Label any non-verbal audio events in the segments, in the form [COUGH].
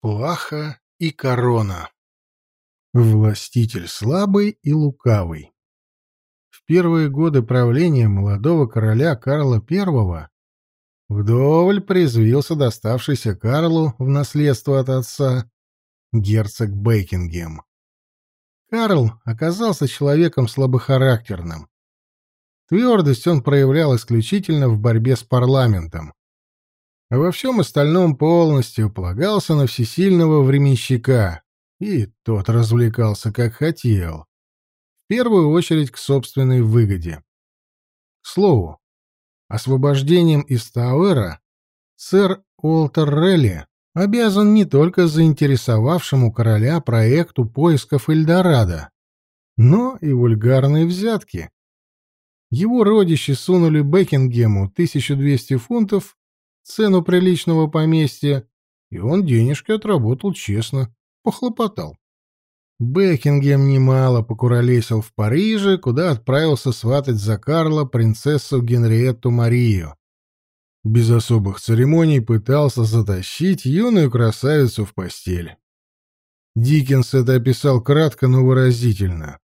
Плаха и корона. Властитель слабый и лукавый. В первые годы правления молодого короля Карла I вдоволь призвился доставшийся Карлу в наследство от отца герцог Бейкингем. Карл оказался человеком слабохарактерным. Твердость он проявлял исключительно в борьбе с парламентом, а во всем остальном полностью полагался на всесильного временщика, и тот развлекался как хотел. В первую очередь к собственной выгоде. К слову, освобождением из Тауэра сэр Уолтер Релли обязан не только заинтересовавшему короля проекту поисков Эльдорадо, но и вульгарной взятки. Его родичи сунули Бекингему 1200 фунтов цену приличного поместья, и он денежки отработал честно, похлопотал. Бекингем немало покуролесил в Париже, куда отправился сватать за Карла принцессу Генриетту Марию. Без особых церемоний пытался затащить юную красавицу в постель. Диккенс это описал кратко, но выразительно.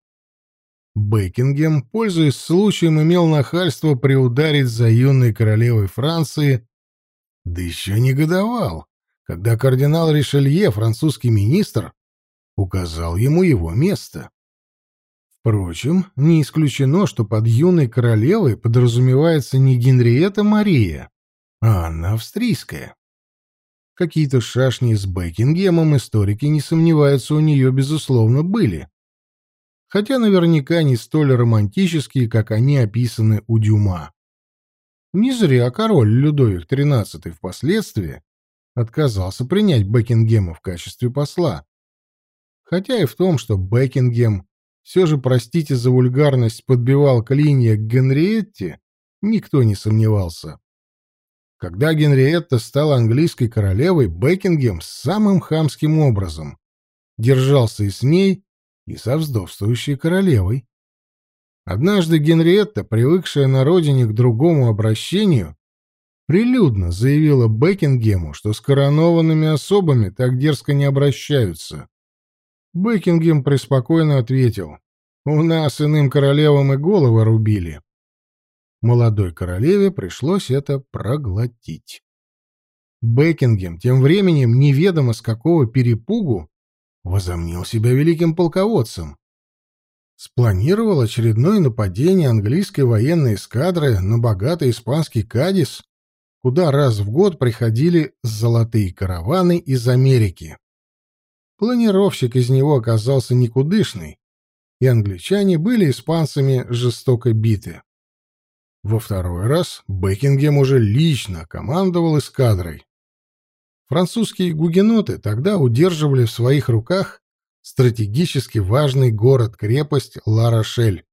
Бекингем, пользуясь случаем, имел нахальство приударить за юной королевой Франции да еще негодовал, когда кардинал Ришелье, французский министр, указал ему его место. Впрочем, не исключено, что под юной королевой подразумевается не Генриетта Мария, а Анна Австрийская. Какие-то шашни с Бекингемом историки не сомневаются, у нее, безусловно, были. Хотя наверняка не столь романтические, как они описаны у Дюма. Не зря король Людовик XIII впоследствии отказался принять Бекингема в качестве посла. Хотя и в том, что Бекингем все же, простите за вульгарность, подбивал клинья к Генриетте, никто не сомневался. Когда Генриетта стала английской королевой, Бекингем самым хамским образом держался и с ней, и со вздовствующей королевой. Однажды Генриетта, привыкшая на родине к другому обращению, прилюдно заявила Бекингему, что с коронованными особами так дерзко не обращаются. Бекингем преспокойно ответил, «У нас иным королевам и головы рубили». Молодой королеве пришлось это проглотить. Бекингем тем временем неведомо с какого перепугу возомнил себя великим полководцем спланировал очередное нападение английской военной эскадры на богатый испанский Кадис, куда раз в год приходили золотые караваны из Америки. Планировщик из него оказался никудышный, и англичане были испанцами жестоко биты. Во второй раз Бекингем уже лично командовал эскадрой. Французские гугеноты тогда удерживали в своих руках стратегически важный город-крепость Ла-Рошель,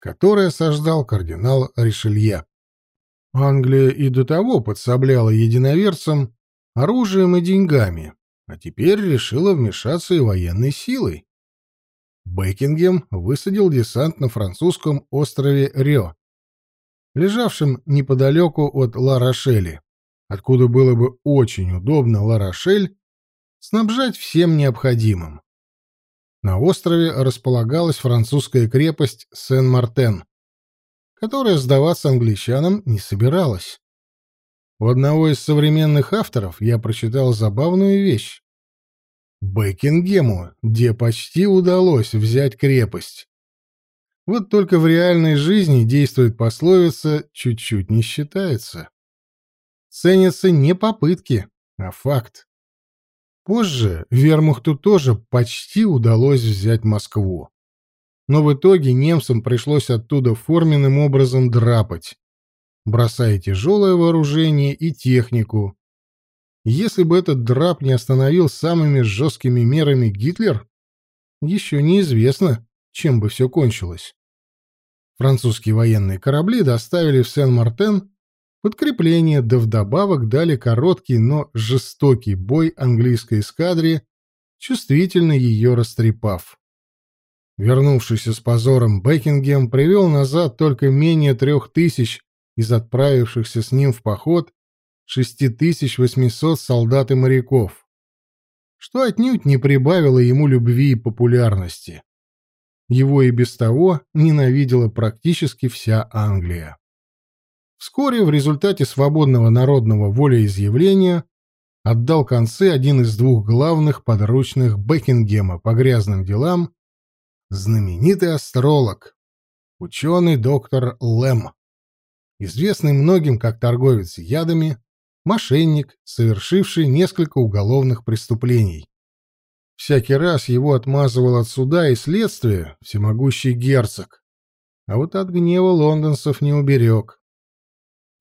который осаждал кардинал Ришелье. Англия и до того подсобляла единоверцам оружием и деньгами, а теперь решила вмешаться и военной силой. Бекингем высадил десант на французском острове Рё, лежавшем неподалеку от Ла-Рошели, откуда было бы очень удобно Ла-Рошель снабжать всем необходимым. На острове располагалась французская крепость Сен-Мартен, которая сдаваться англичанам не собиралась. У одного из современных авторов я прочитал забавную вещь. Бекингему, где почти удалось взять крепость. Вот только в реальной жизни действует пословица «чуть-чуть не считается». Ценятся не попытки, а факт. Позже вермахту тоже почти удалось взять Москву. Но в итоге немцам пришлось оттуда форменным образом драпать, бросая тяжелое вооружение и технику. Если бы этот драп не остановил самыми жесткими мерами Гитлер, еще неизвестно, чем бы все кончилось. Французские военные корабли доставили в Сен-Мартен Подкрепление, да вдобавок дали короткий, но жестокий бой английской эскадре, чувствительно ее растрепав. Вернувшийся с позором Бекингем привел назад только менее трех тысяч из отправившихся с ним в поход 6800 солдат и моряков. что отнюдь не прибавило ему любви и популярности. Его и без того ненавидела практически вся Англия. Вскоре в результате свободного народного волеизъявления отдал концы один из двух главных подручных Бекингема по грязным делам, знаменитый астролог, ученый доктор Лэм, известный многим как торговец ядами, мошенник, совершивший несколько уголовных преступлений. Всякий раз его отмазывал от суда и следствия всемогущий герцог, а вот от гнева лондонцев не уберег.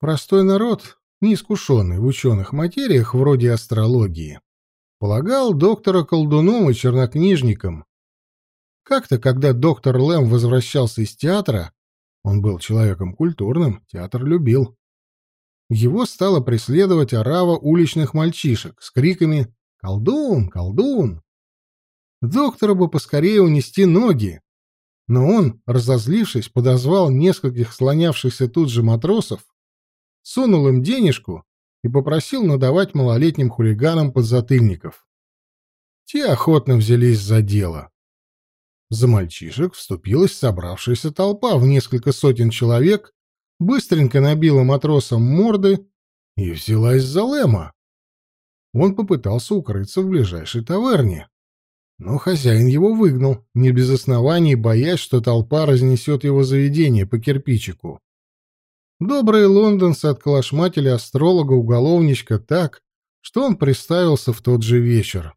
Простой народ, неискушенный в ученых материях вроде астрологии, полагал доктора колдуном и чернокнижником. Как-то, когда доктор Лэм возвращался из театра, он был человеком культурным, театр любил. Его стала преследовать орава уличных мальчишек с криками «Колдун! Колдун!». Доктора бы поскорее унести ноги, но он, разозлившись, подозвал нескольких слонявшихся тут же матросов, сунул им денежку и попросил надавать малолетним хулиганам подзатыльников. Те охотно взялись за дело. За мальчишек вступилась собравшаяся толпа в несколько сотен человек, быстренько набила матросам морды и взялась за Лэма. Он попытался укрыться в ближайшей таверне. Но хозяин его выгнал, не без оснований, боясь, что толпа разнесет его заведение по кирпичику. Добрые лондонцы отколошматили астролога-уголовничка так, что он приставился в тот же вечер.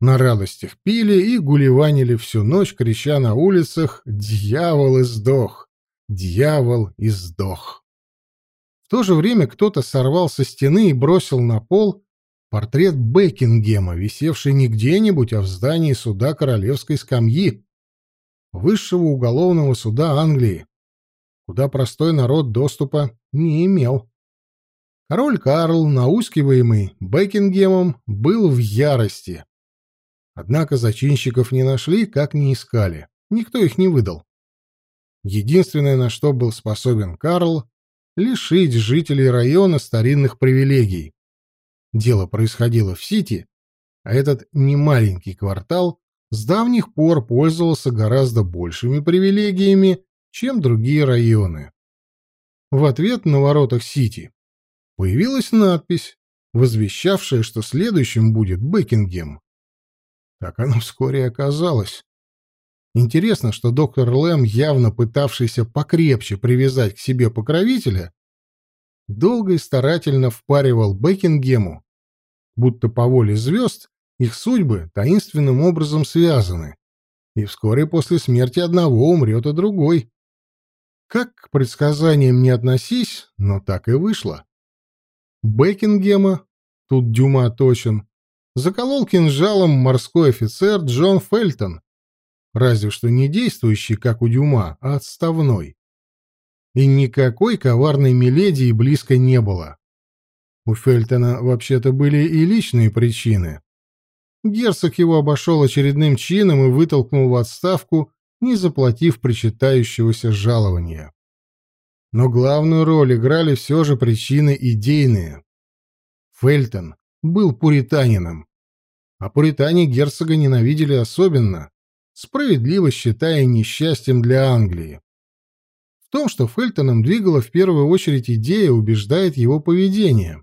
На радостях пили и гулеванили всю ночь, крича на улицах «Дьявол издох! Дьявол издох!». В то же время кто-то сорвал со стены и бросил на пол портрет Бекингема, висевший не где-нибудь, а в здании суда королевской скамьи, высшего уголовного суда Англии, куда простой народ доступа не имел. Король Карл, наускиваемый Бекингемом, был в ярости. Однако зачинщиков не нашли, как не искали. Никто их не выдал. Единственное, на что был способен Карл, лишить жителей района старинных привилегий. Дело происходило в Сити, а этот немаленький квартал с давних пор пользовался гораздо большими привилегиями, чем другие районы. В ответ на воротах Сити появилась надпись, возвещавшая, что следующим будет Бекингем. Так оно [LAUGHS] вскоре оказалось. Интересно, что доктор Лэм, явно пытавшийся покрепче привязать к себе покровителя, долго и старательно впаривал Бекингему, будто по воле звезд их судьбы таинственным образом связаны, и вскоре после смерти одного умрет и другой. Как к предсказаниям не относись, но так и вышло. Бекингема, тут Дюма точен, заколол кинжалом морской офицер Джон Фельтон, разве что не действующий, как у Дюма, а отставной. И никакой коварной миледи близко не было. У Фельтона вообще-то были и личные причины. Герцог его обошел очередным чином и вытолкнул в отставку, не заплатив причитающегося жалования. Но главную роль играли все же причины идейные. Фельтон был пуританином, а пуритане герцога ненавидели особенно, справедливо считая несчастьем для Англии. В том, что Фельтоном двигала в первую очередь идея, убеждает его поведение.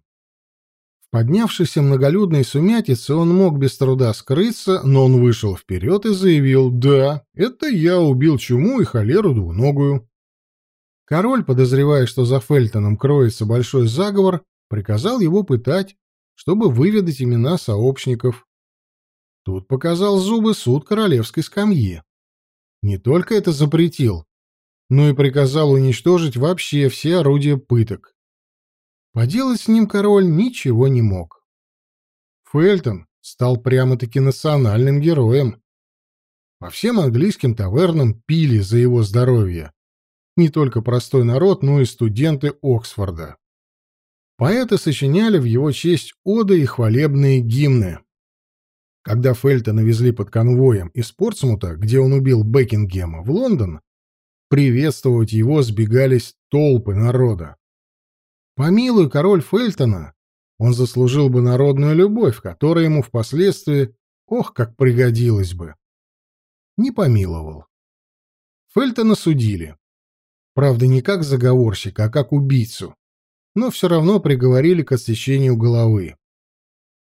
В поднявшейся многолюдной сумятице он мог без труда скрыться, но он вышел вперед и заявил «Да, это я убил чуму и холеру двуногую». Король, подозревая, что за Фельтоном кроется большой заговор, приказал его пытать, чтобы выведать имена сообщников. Тут показал зубы суд королевской скамьи. Не только это запретил, но и приказал уничтожить вообще все орудия пыток. Поделать с ним король ничего не мог. Фельтон стал прямо-таки национальным героем. По всем английским тавернам пили за его здоровье. Не только простой народ, но и студенты Оксфорда. Поэты сочиняли в его честь оды и хвалебные гимны. Когда Фельтона везли под конвоем из Портсмута, где он убил Бекингема, в Лондон, приветствовать его сбегались толпы народа. Помилуй, король Фельтона, он заслужил бы народную любовь, которая ему впоследствии, ох, как пригодилась бы. Не помиловал. Фельтона судили. Правда, не как заговорщика, а как убийцу. Но все равно приговорили к отсечению головы.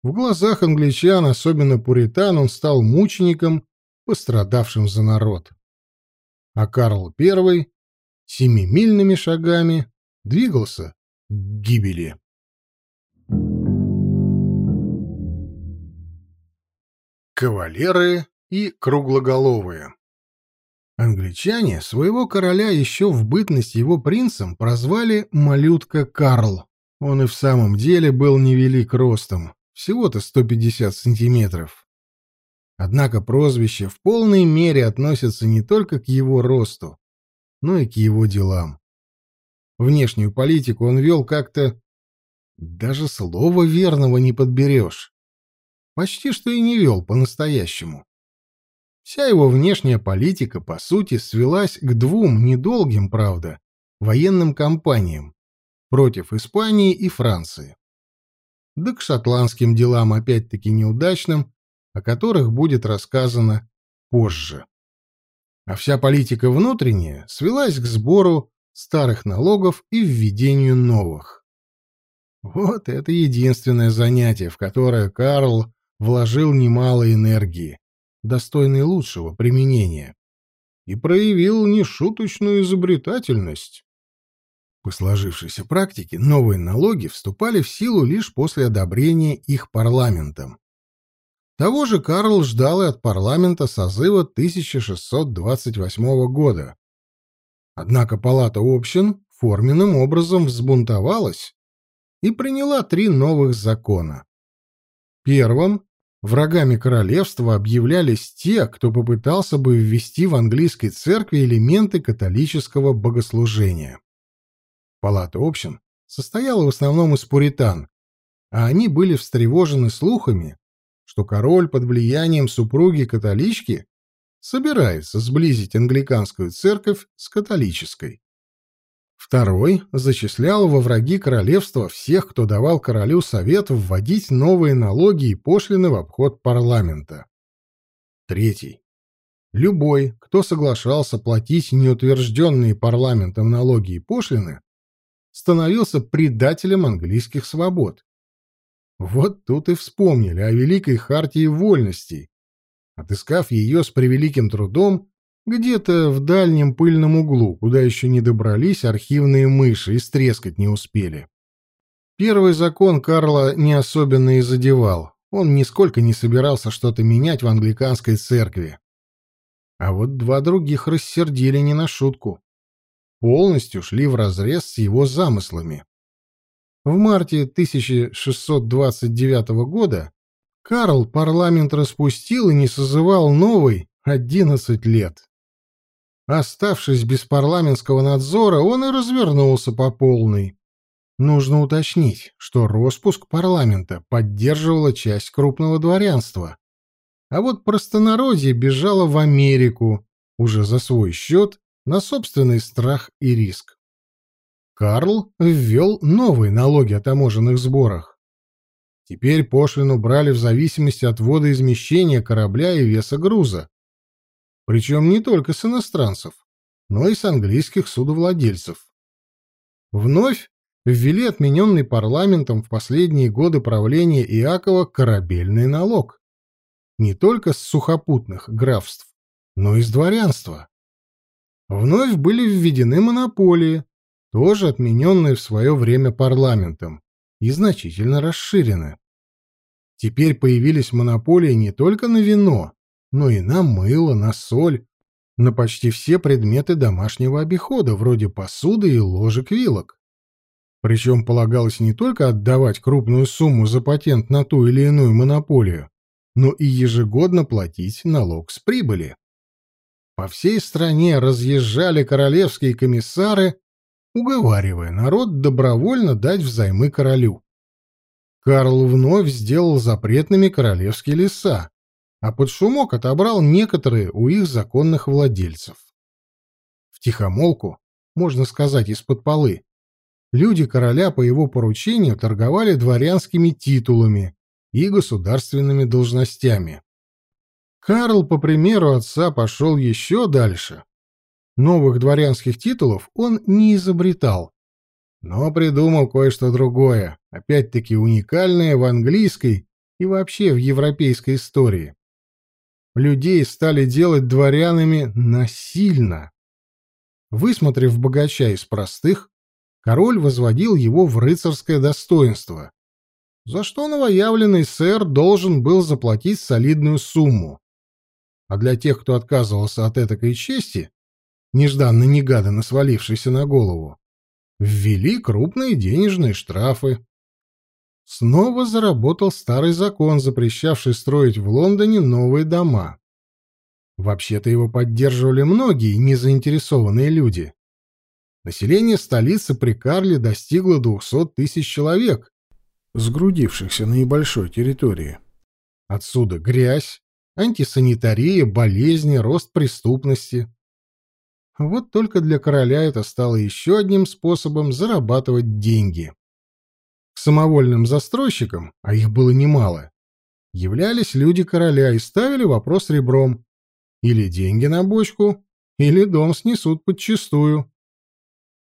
В глазах англичан, особенно пуритан, он стал мучеником, пострадавшим за народ. А Карл I семимильными шагами двигался гибели. Кавалеры и круглоголовые Англичане своего короля еще в бытность его принцем прозвали «малютка Карл». Он и в самом деле был невелик ростом, всего-то 150 сантиметров. Однако прозвище в полной мере относится не только к его росту, но и к его делам. Внешнюю политику он вел как-то... Даже слова верного не подберешь. Почти что и не вел по-настоящему. Вся его внешняя политика, по сути, свелась к двум недолгим, правда, военным кампаниям против Испании и Франции. Да к шотландским делам опять-таки неудачным, о которых будет рассказано позже. А вся политика внутренняя свелась к сбору старых налогов и введению новых. Вот это единственное занятие, в которое Карл вложил немало энергии достойный лучшего применения, и проявил нешуточную изобретательность. По сложившейся практике новые налоги вступали в силу лишь после одобрения их парламентом. Того же Карл ждал и от парламента созыва 1628 года. Однако палата общин форменным образом взбунтовалась и приняла три новых закона. Первым Врагами королевства объявлялись те, кто попытался бы ввести в английской церкви элементы католического богослужения. Палата общин состояла в основном из пуритан, а они были встревожены слухами, что король под влиянием супруги-католички собирается сблизить англиканскую церковь с католической. Второй зачислял во враги королевства всех, кто давал королю совет вводить новые налоги и пошлины в обход парламента. Третий. Любой, кто соглашался платить неутвержденные парламентом налоги и пошлины, становился предателем английских свобод. Вот тут и вспомнили о Великой Хартии Вольностей. Отыскав ее с превеликим трудом, где-то в дальнем пыльном углу, куда еще не добрались архивные мыши и стрескать не успели. Первый закон Карла не особенно и задевал. Он нисколько не собирался что-то менять в англиканской церкви. А вот два других рассердили не на шутку. Полностью шли вразрез с его замыслами. В марте 1629 года Карл парламент распустил и не созывал новый 11 лет. Оставшись без парламентского надзора, он и развернулся по полной. Нужно уточнить, что распуск парламента поддерживала часть крупного дворянства, а вот простонародье бежало в Америку уже за свой счет на собственный страх и риск. Карл ввел новые налоги о таможенных сборах. Теперь пошлину брали в зависимости от водоизмещения корабля и веса груза. Причем не только с иностранцев, но и с английских судовладельцев. Вновь ввели отмененный парламентом в последние годы правления Иакова корабельный налог. Не только с сухопутных графств, но и с дворянства. Вновь были введены монополии, тоже отмененные в свое время парламентом, и значительно расширены. Теперь появились монополии не только на вино, но и на мыло, на соль, на почти все предметы домашнего обихода, вроде посуды и ложек-вилок. Причем полагалось не только отдавать крупную сумму за патент на ту или иную монополию, но и ежегодно платить налог с прибыли. По всей стране разъезжали королевские комиссары, уговаривая народ добровольно дать взаймы королю. Карл вновь сделал запретными королевские леса, а под шумок отобрал некоторые у их законных владельцев. В тихомолку, можно сказать, из-под полы, люди короля по его поручению торговали дворянскими титулами и государственными должностями. Карл, по примеру отца, пошел еще дальше. Новых дворянских титулов он не изобретал, но придумал кое-что другое, опять-таки уникальное в английской и вообще в европейской истории. Людей стали делать дворянами насильно. Высмотрев богача из простых, король возводил его в рыцарское достоинство, за что новоявленный сэр должен был заплатить солидную сумму. А для тех, кто отказывался от этакой чести, нежданно-негаданно свалившейся на голову, ввели крупные денежные штрафы. Снова заработал старый закон, запрещавший строить в Лондоне новые дома. Вообще-то его поддерживали многие незаинтересованные люди. Население столицы при Карле достигло 200 тысяч человек, сгрудившихся на небольшой территории. Отсюда грязь, антисанитария, болезни, рост преступности. Вот только для короля это стало еще одним способом зарабатывать деньги. К самовольным застройщикам, а их было немало, являлись люди короля и ставили вопрос ребром. Или деньги на бочку, или дом снесут подчистую.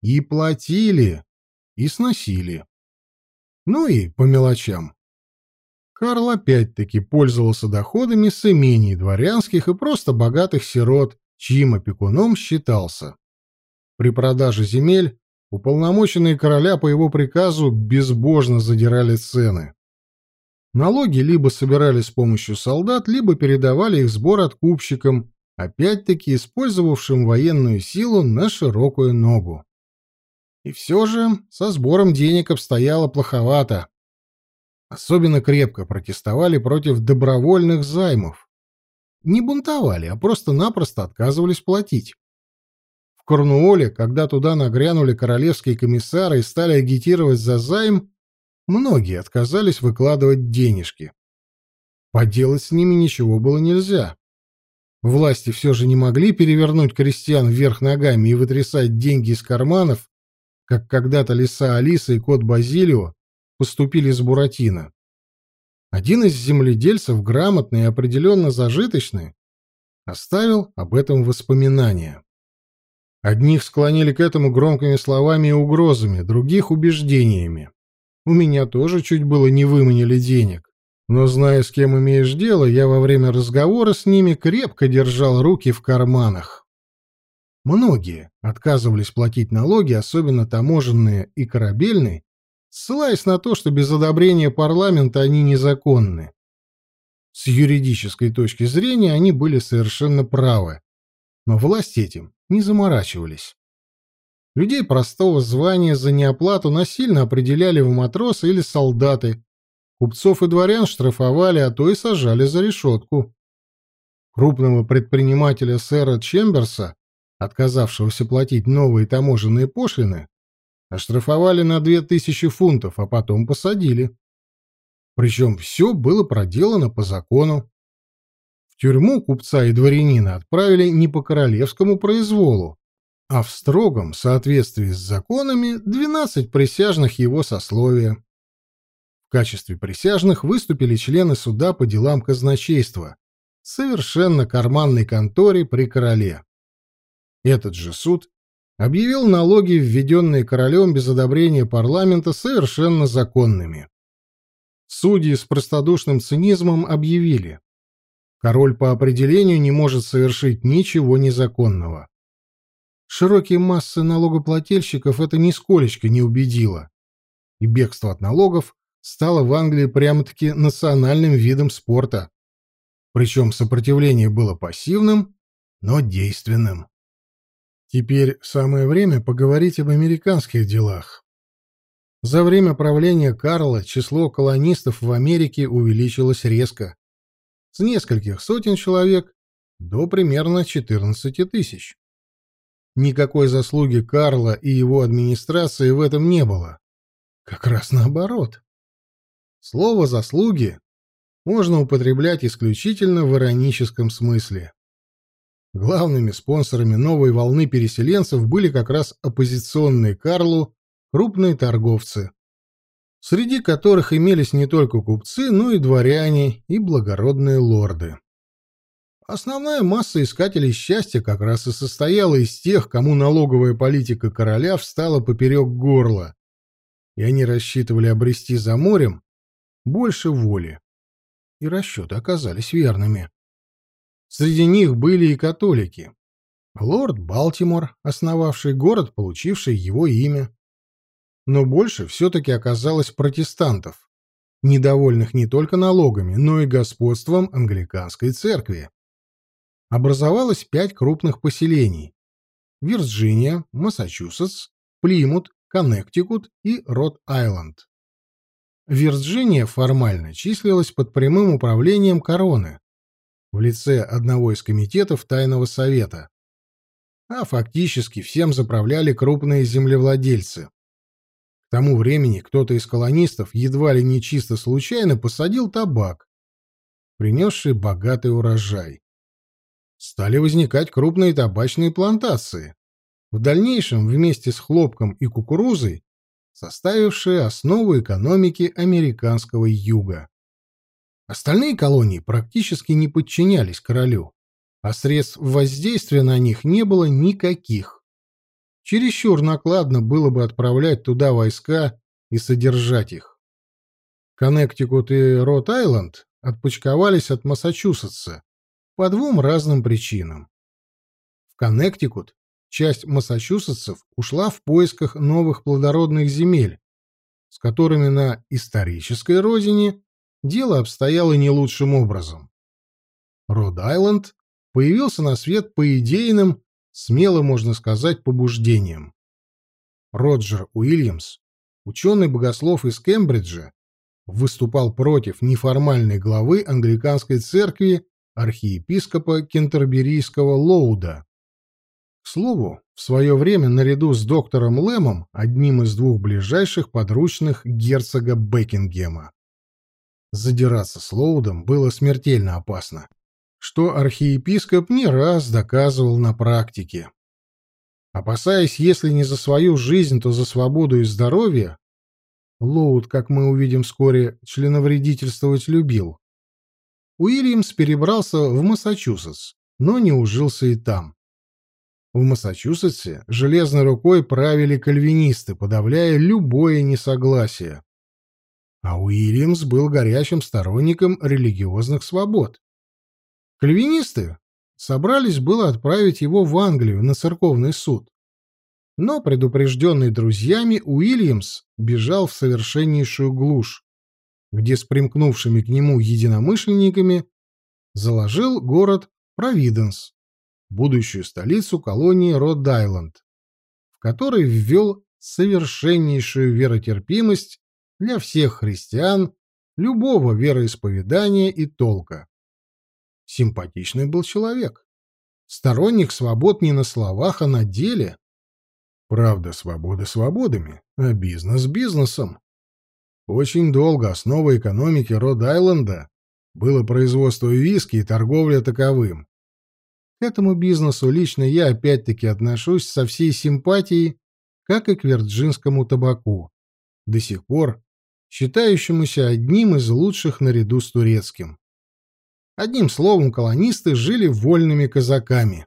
И платили, и сносили. Ну и по мелочам. Карл опять-таки пользовался доходами с имений дворянских и просто богатых сирот, чьим опекуном считался. При продаже земель уполномоченные короля по его приказу безбожно задирали цены. Налоги либо собирали с помощью солдат, либо передавали их сбор откупщикам, опять-таки использовавшим военную силу на широкую ногу. И все же со сбором денег обстояло плоховато. Особенно крепко протестовали против добровольных займов не бунтовали, а просто-напросто отказывались платить. В Корнуоле, когда туда нагрянули королевские комиссары и стали агитировать за займ, многие отказались выкладывать денежки. Поделать с ними ничего было нельзя. Власти все же не могли перевернуть крестьян вверх ногами и вытрясать деньги из карманов, как когда-то лиса Алиса и кот Базилио поступили с Буратино. Один из земледельцев, грамотный и определенно зажиточный, оставил об этом воспоминания. Одних склонили к этому громкими словами и угрозами, других — убеждениями. У меня тоже чуть было не выманили денег. Но, зная, с кем имеешь дело, я во время разговора с ними крепко держал руки в карманах. Многие отказывались платить налоги, особенно таможенные и корабельные, ссылаясь на то, что без одобрения парламента они незаконны. С юридической точки зрения они были совершенно правы, но власти этим не заморачивались. Людей простого звания за неоплату насильно определяли в матросы или солдаты, купцов и дворян штрафовали, а то и сажали за решетку. Крупного предпринимателя сэра Чемберса, отказавшегося платить новые таможенные пошлины, Оштрафовали на две тысячи фунтов, а потом посадили. Причем все было проделано по закону. В тюрьму купца и дворянина отправили не по королевскому произволу, а в строгом соответствии с законами 12 присяжных его сословия. В качестве присяжных выступили члены суда по делам казначейства, совершенно карманной конторе при короле. Этот же суд объявил налоги, введенные королем без одобрения парламента, совершенно законными. Судьи с простодушным цинизмом объявили, король по определению не может совершить ничего незаконного. Широкие массы налогоплательщиков это нисколечко не убедило, и бегство от налогов стало в Англии прямо-таки национальным видом спорта. Причем сопротивление было пассивным, но действенным. Теперь самое время поговорить об американских делах. За время правления Карла число колонистов в Америке увеличилось резко. С нескольких сотен человек до примерно 14 тысяч. Никакой заслуги Карла и его администрации в этом не было. Как раз наоборот. Слово «заслуги» можно употреблять исключительно в ироническом смысле. Главными спонсорами новой волны переселенцев были как раз оппозиционные Карлу крупные торговцы, среди которых имелись не только купцы, но и дворяне и благородные лорды. Основная масса искателей счастья как раз и состояла из тех, кому налоговая политика короля встала поперек горла, и они рассчитывали обрести за морем больше воли. И расчеты оказались верными. Среди них были и католики. Лорд Балтимор, основавший город, получивший его имя. Но больше все-таки оказалось протестантов, недовольных не только налогами, но и господством англиканской церкви. Образовалось пять крупных поселений – Вирджиния, Массачусетс, Плимут, Коннектикут и Род-Айленд. Вирджиния формально числилась под прямым управлением короны в лице одного из комитетов Тайного Совета, а фактически всем заправляли крупные землевладельцы. К тому времени кто-то из колонистов едва ли не чисто случайно посадил табак, принесший богатый урожай. Стали возникать крупные табачные плантации, в дальнейшем вместе с хлопком и кукурузой составившие основу экономики американского юга. Остальные колонии практически не подчинялись королю, а средств воздействия на них не было никаких. Чересчур накладно было бы отправлять туда войска и содержать их. Коннектикут и Рот-Айленд отпочковались от Массачусетса по двум разным причинам. В Коннектикут часть массачусетцев ушла в поисках новых плодородных земель, с которыми на исторической родине дело обстояло не лучшим образом. Род-Айленд появился на свет по идейным, смело можно сказать, побуждениям. Роджер Уильямс, ученый-богослов из Кембриджа, выступал против неформальной главы англиканской церкви архиепископа кентерберийского Лоуда. К слову, в свое время наряду с доктором Лэмом одним из двух ближайших подручных герцога Бекингема. Задираться с Лоудом было смертельно опасно, что архиепископ не раз доказывал на практике. Опасаясь, если не за свою жизнь, то за свободу и здоровье, Лоуд, как мы увидим вскоре, членовредительствовать любил. Уильямс перебрался в Массачусетс, но не ужился и там. В Массачусетсе железной рукой правили кальвинисты, подавляя любое несогласие. А Уильямс был горячим сторонником религиозных свобод. Кальвинисты собрались было отправить его в Англию на церковный суд. Но, предупрежденный друзьями, Уильямс бежал в совершеннейшую глушь, где с примкнувшими к нему единомышленниками заложил город Провиденс, будущую столицу колонии Род-Айленд, в которой ввел совершеннейшую веротерпимость для всех христиан любого вероисповедания и толка. Симпатичный был человек. Сторонник свобод не на словах, а на деле. Правда, свобода свободами, а бизнес бизнесом. Очень долго основой экономики Род-Айленда было производство виски и торговля таковым. К этому бизнесу лично я опять-таки отношусь со всей симпатией, как и к вирджинскому табаку, до сих пор считающемуся одним из лучших наряду с турецким. Одним словом, колонисты жили вольными казаками,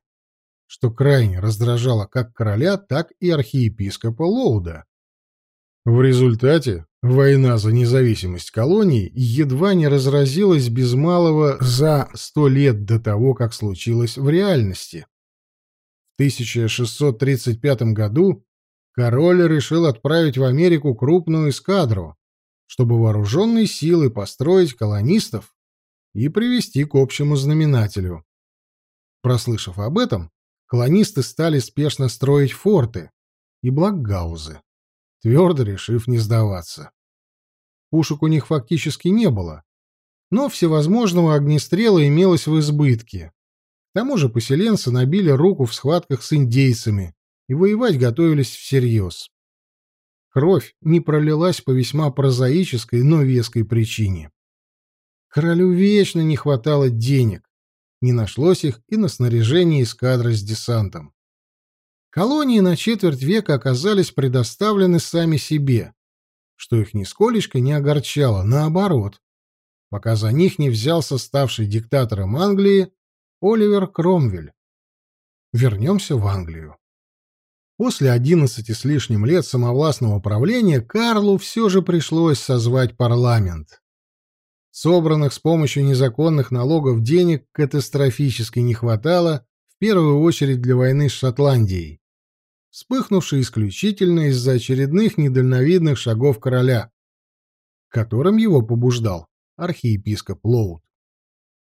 что крайне раздражало как короля, так и архиепископа Лоуда. В результате Война за независимость колоний едва не разразилась без малого за сто лет до того, как случилось в реальности. В 1635 году король решил отправить в Америку крупную эскадру, чтобы вооруженные силы построить колонистов и привести к общему знаменателю. Прослышав об этом, колонисты стали спешно строить форты и блокгаузы твердо решив не сдаваться. Пушек у них фактически не было, но всевозможного огнестрела имелось в избытке. К тому же поселенцы набили руку в схватках с индейцами и воевать готовились всерьез. Кровь не пролилась по весьма прозаической, но веской причине. Королю вечно не хватало денег, не нашлось их и на снаряжение эскадры с десантом. Колонии на четверть века оказались предоставлены сами себе, что их нисколечко не огорчало, наоборот, пока за них не взялся ставший диктатором Англии Оливер Кромвель. Вернемся в Англию. После одиннадцати с лишним лет самовластного правления Карлу все же пришлось созвать парламент. Собранных с помощью незаконных налогов денег катастрофически не хватало, в первую очередь для войны с Шотландией, вспыхнувшей исключительно из-за очередных недальновидных шагов короля, которым его побуждал архиепископ Лоуд.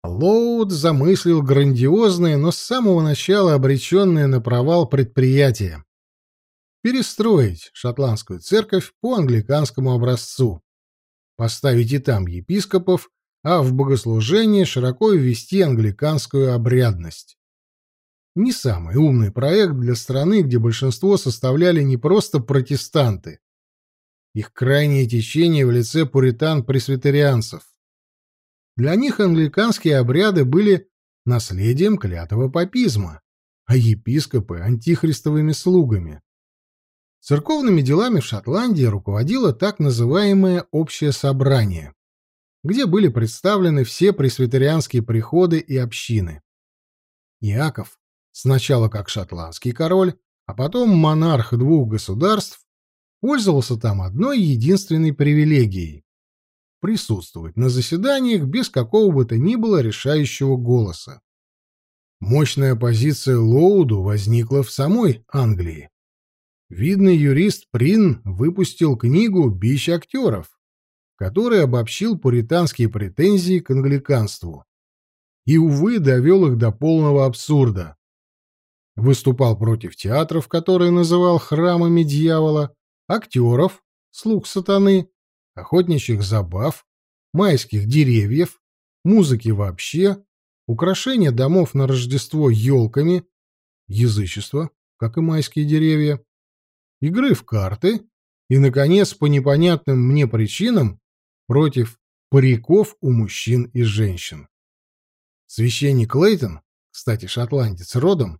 Лоуд замыслил грандиозное, но с самого начала обреченное на провал предприятие перестроить шотландскую церковь по англиканскому образцу, поставить и там епископов, а в богослужение широко ввести англиканскую обрядность. Не самый умный проект для страны, где большинство составляли не просто протестанты, их крайнее течение в лице пуритан-пресвитерианцев. Для них англиканские обряды были наследием клятого папизма, а епископы — антихристовыми слугами. Церковными делами в Шотландии руководило так называемое «общее собрание», где были представлены все пресвитерианские приходы и общины. Иаков, сначала как шотландский король, а потом монарх двух государств, пользовался там одной единственной привилегией — присутствовать на заседаниях без какого бы то ни было решающего голоса. Мощная позиция Лоуду возникла в самой Англии. Видный юрист Прин выпустил книгу «Бич актеров», который обобщил пуританские претензии к англиканству. И, увы, довел их до полного абсурда. Выступал против театров, которые называл храмами дьявола, актеров, слуг сатаны, охотничьих забав, майских деревьев, музыки вообще, украшения домов на Рождество елками, язычество, как и майские деревья, игры в карты и, наконец, по непонятным мне причинам, против париков у мужчин и женщин. Священник Лейтон, кстати, шотландец родом,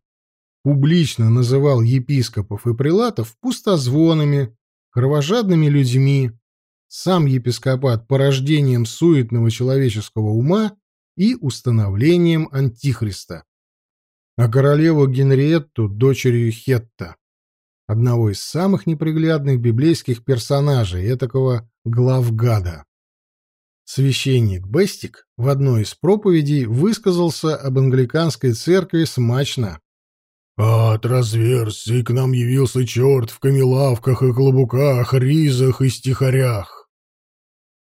публично называл епископов и прилатов пустозвонами, кровожадными людьми, сам епископат порождением суетного человеческого ума и установлением антихриста, а королеву Генриетту дочерью Хетта одного из самых неприглядных библейских персонажей, этакого главгада. Священник Бестик в одной из проповедей высказался об англиканской церкви смачно. «От разверстий к нам явился черт в камелавках и клобуках, ризах и стихарях».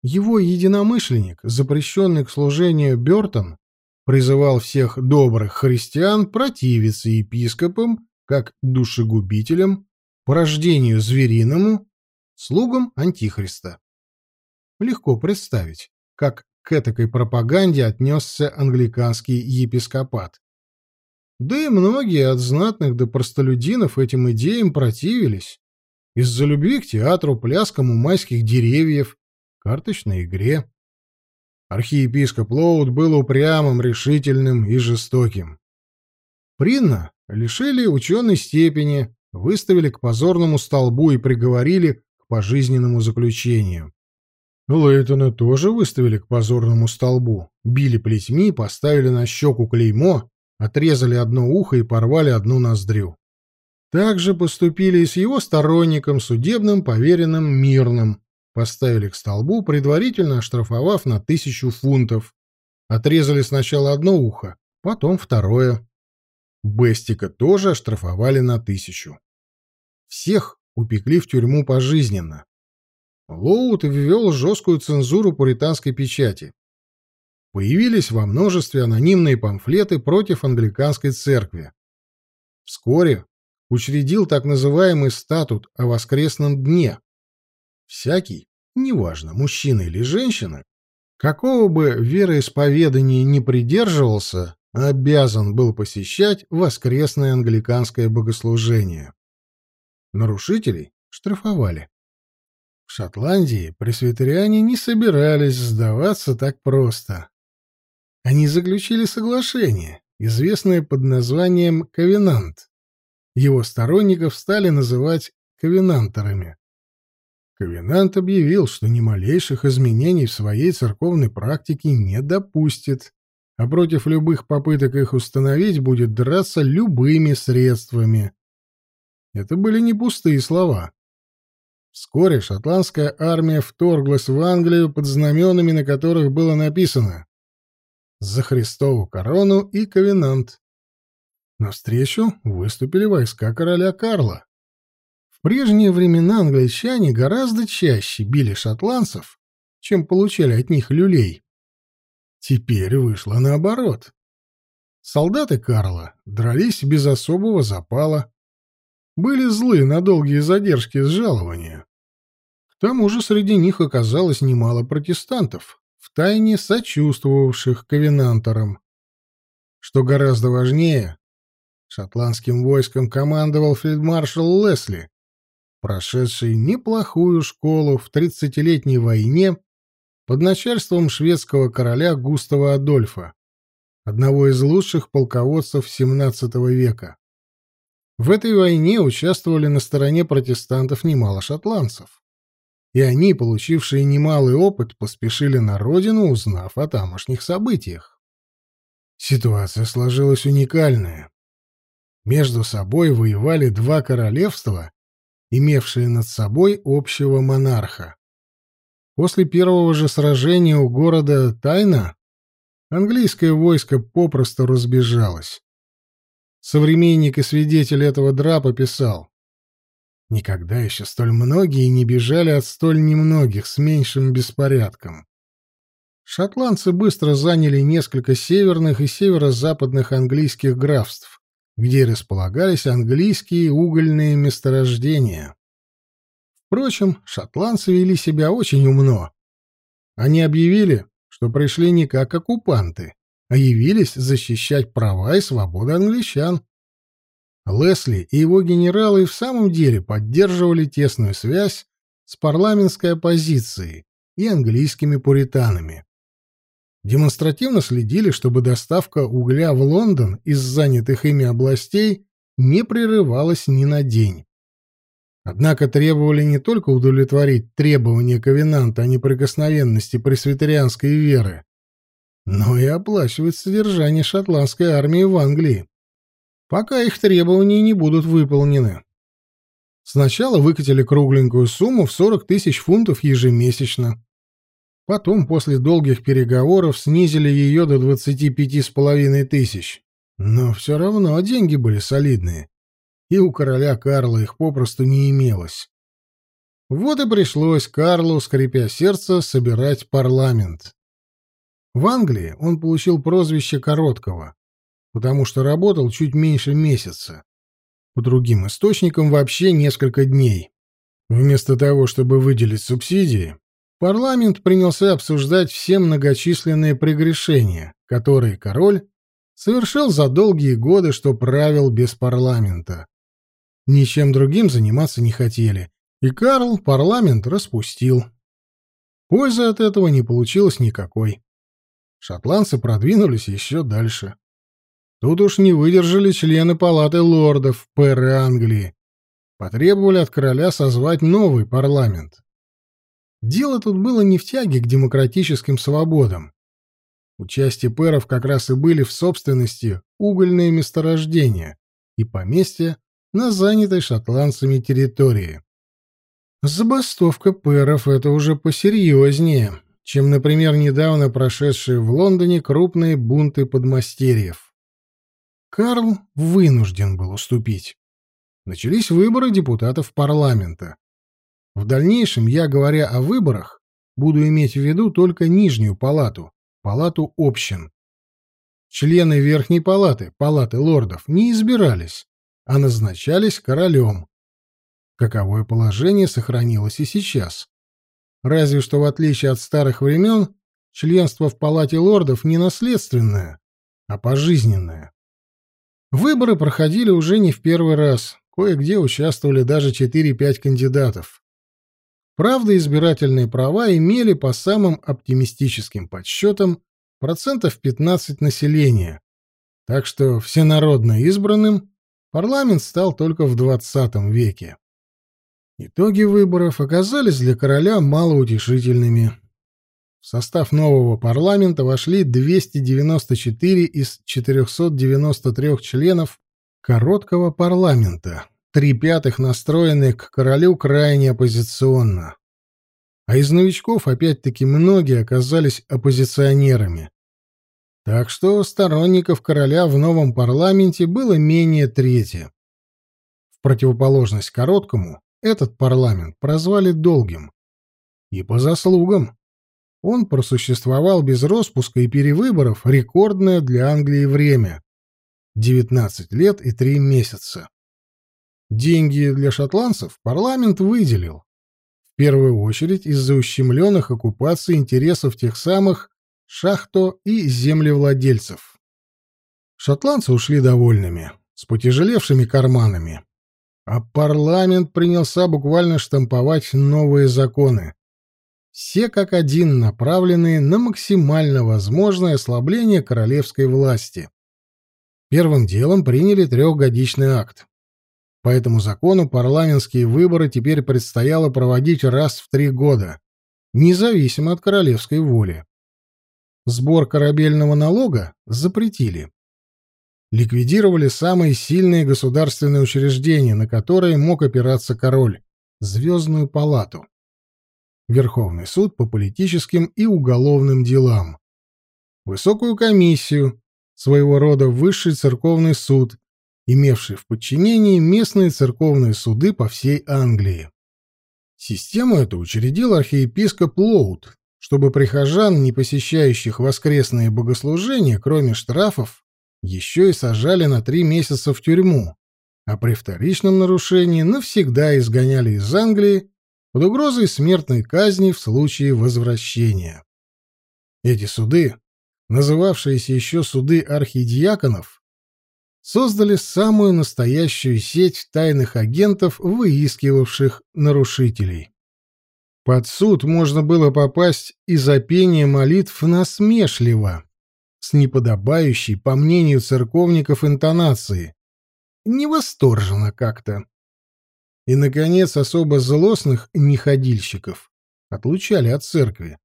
Его единомышленник, запрещенный к служению Бертон, призывал всех добрых христиан противиться епископам как душегубителям по рождению звериному, слугам Антихриста. Легко представить, как к этакой пропаганде отнесся англиканский епископат. Да и многие от знатных до простолюдинов этим идеям противились из-за любви к театру, пляскам у майских деревьев, карточной игре. Архиепископ Лоуд был упрямым, решительным и жестоким. Принна лишили ученой степени, выставили к позорному столбу и приговорили к пожизненному заключению. Лейтона тоже выставили к позорному столбу, били плетьми, поставили на щеку клеймо, отрезали одно ухо и порвали одну ноздрю. Так же поступили и с его сторонником, судебным поверенным Мирным, поставили к столбу, предварительно оштрафовав на тысячу фунтов. Отрезали сначала одно ухо, потом второе. Бестика тоже оштрафовали на тысячу. Всех упекли в тюрьму пожизненно. Лоут ввел жесткую цензуру пуританской печати. Появились во множестве анонимные памфлеты против англиканской церкви. Вскоре учредил так называемый статут о воскресном дне. Всякий, неважно, мужчина или женщина, какого бы вероисповедания не придерживался, обязан был посещать воскресное англиканское богослужение. Нарушителей штрафовали. В Шотландии пресвитериане не собирались сдаваться так просто. Они заключили соглашение, известное под названием «Ковенант», Его сторонников стали называть ковенанторами. Ковенант объявил, что ни малейших изменений в своей церковной практике не допустит, а против любых попыток их установить будет драться любыми средствами. Это были не пустые слова. Вскоре шотландская армия вторглась в Англию под знаменами, на которых было написано «За Христову корону и ковенант». Навстречу выступили войска короля Карла. В прежние времена англичане гораздо чаще били шотландцев, чем получали от них люлей. Теперь вышло наоборот. Солдаты Карла дрались без особого запала, были злы на долгие задержки с жалования. К тому же среди них оказалось немало протестантов, втайне сочувствовавших ковенанторам. Что гораздо важнее, шотландским войском командовал фельдмаршал Лесли, прошедший неплохую школу в тридцатилетней войне под начальством шведского короля Густава Адольфа, одного из лучших полководцев XVII века. В этой войне участвовали на стороне протестантов немало шотландцев. И они, получившие немалый опыт, поспешили на родину, узнав о тамошних событиях. Ситуация сложилась уникальная. Между собой воевали два королевства, имевшие над собой общего монарха. После первого же сражения у города Тайна английское войско попросту разбежалось. Современник и свидетель этого драпа писал. Никогда еще столь многие не бежали от столь немногих с меньшим беспорядком. Шотландцы быстро заняли несколько северных и северо-западных английских графств, где располагались английские угольные месторождения. Впрочем, шотландцы вели себя очень умно. Они объявили, что пришли не как оккупанты, а явились защищать права и свободы англичан. Лесли и его генералы в самом деле поддерживали тесную связь с парламентской оппозицией и английскими пуританами. Демонстративно следили, чтобы доставка угля в Лондон из занятых ими областей не прерывалась ни на день. Однако требовали не только удовлетворить требования ковенанта о неприкосновенности пресвитерианской веры, но и оплачивать содержание шотландской армии в Англии, пока их требования не будут выполнены. Сначала выкатили кругленькую сумму в 40 тысяч фунтов ежемесячно. Потом, после долгих переговоров, снизили ее до 25,5 тысяч. Но все равно деньги были солидные, и у короля Карла их попросту не имелось. Вот и пришлось Карлу, скрипя сердце, собирать парламент. В Англии он получил прозвище «Короткого», потому что работал чуть меньше месяца. По другим источникам вообще несколько дней. Вместо того, чтобы выделить субсидии, парламент принялся обсуждать все многочисленные прегрешения, которые король совершил за долгие годы, что правил без парламента. Ничем другим заниматься не хотели, и Карл парламент распустил. Пользы от этого не получилось никакой шотландцы продвинулись еще дальше. Тут уж не выдержали члены палаты лордов, пэры Англии. Потребовали от короля созвать новый парламент. Дело тут было не в тяге к демократическим свободам. Участие пэров как раз и были в собственности угольные месторождения и поместья на занятой шотландцами территории. Забастовка пэров — это уже посерьезнее чем, например, недавно прошедшие в Лондоне крупные бунты подмастерьев. Карл вынужден был уступить. Начались выборы депутатов парламента. В дальнейшем я, говоря о выборах, буду иметь в виду только нижнюю палату, палату общин. Члены верхней палаты, палаты лордов, не избирались, а назначались королем. Каковое положение сохранилось и сейчас. Разве что в отличие от старых времен, членство в Палате лордов не наследственное, а пожизненное. Выборы проходили уже не в первый раз, кое-где участвовали даже 4-5 кандидатов. Правда, избирательные права имели по самым оптимистическим подсчетам процентов 15 населения, так что всенародно избранным Парламент стал только в XX веке. Итоги выборов оказались для короля малоутешительными. В состав нового парламента вошли 294 из 493 членов короткого парламента, три пятых настроенные к королю крайне оппозиционно. А из новичков опять-таки многие оказались оппозиционерами. Так что сторонников короля в новом парламенте было менее трети. В противоположность короткому, этот парламент прозвали долгим. И по заслугам. Он просуществовал без распуска и перевыборов рекордное для Англии время — 19 лет и 3 месяца. Деньги для шотландцев парламент выделил. В первую очередь из-за ущемленных оккупаций интересов тех самых шахто и землевладельцев. Шотландцы ушли довольными, с потяжелевшими карманами. А парламент принялся буквально штамповать новые законы. Все как один направленные на максимально возможное ослабление королевской власти. Первым делом приняли трехгодичный акт. По этому закону парламентские выборы теперь предстояло проводить раз в три года, независимо от королевской воли. Сбор корабельного налога запретили. Ликвидировали самые сильные государственные учреждения, на которые мог опираться король — Звездную палату. Верховный суд по политическим и уголовным делам. Высокую комиссию, своего рода высший церковный суд, имевший в подчинении местные церковные суды по всей Англии. Систему эту учредил архиепископ Лоуд, чтобы прихожан, не посещающих воскресные богослужения, кроме штрафов, еще и сажали на три месяца в тюрьму, а при вторичном нарушении навсегда изгоняли из Англии под угрозой смертной казни в случае возвращения. Эти суды, называвшиеся еще суды архидиаконов, создали самую настоящую сеть тайных агентов, выискивавших нарушителей. Под суд можно было попасть и за пение молитв насмешливо, с неподобающей, по мнению церковников, интонацией. Невосторженно как-то. И, наконец, особо злостных неходильщиков отлучали от церкви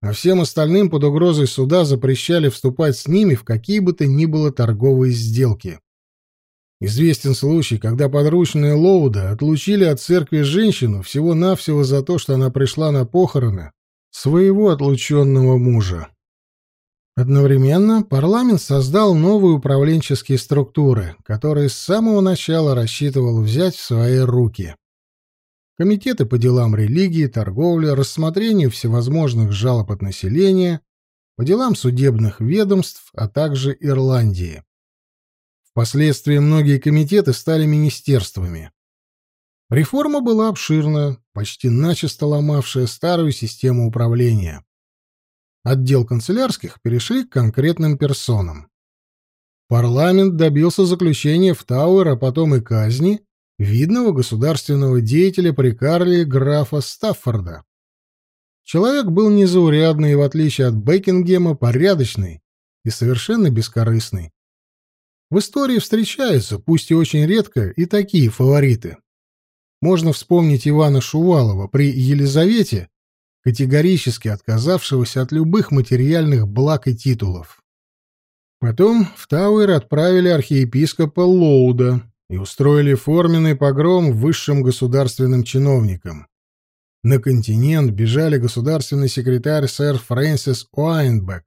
а всем остальным под угрозой суда запрещали вступать с ними в какие бы то ни было торговые сделки. Известен случай, когда подручные Лоуда отлучили от церкви женщину всего-навсего за то, что она пришла на похороны своего отлученного мужа. Одновременно парламент создал новые управленческие структуры, которые с самого начала рассчитывал взять в свои руки комитеты по делам религии, торговли, рассмотрению всевозможных жалоб от населения, по делам судебных ведомств, а также Ирландии. Впоследствии многие комитеты стали министерствами. Реформа была обширная, почти начисто ломавшая старую систему управления. Отдел канцелярских перешли к конкретным персонам. Парламент добился заключения в Тауэр, а потом и казни видного государственного деятеля при Карле графа Стаффорда. Человек был незаурядный и, в отличие от Бекингема, порядочный и совершенно бескорыстный. В истории встречаются, пусть и очень редко, и такие фавориты. Можно вспомнить Ивана Шувалова при Елизавете, категорически отказавшегося от любых материальных благ и титулов. Потом в Тауэр отправили архиепископа Лоуда, и устроили форменный погром высшим государственным чиновникам. На континент бежали государственный секретарь сэр Фрэнсис Уайнбек,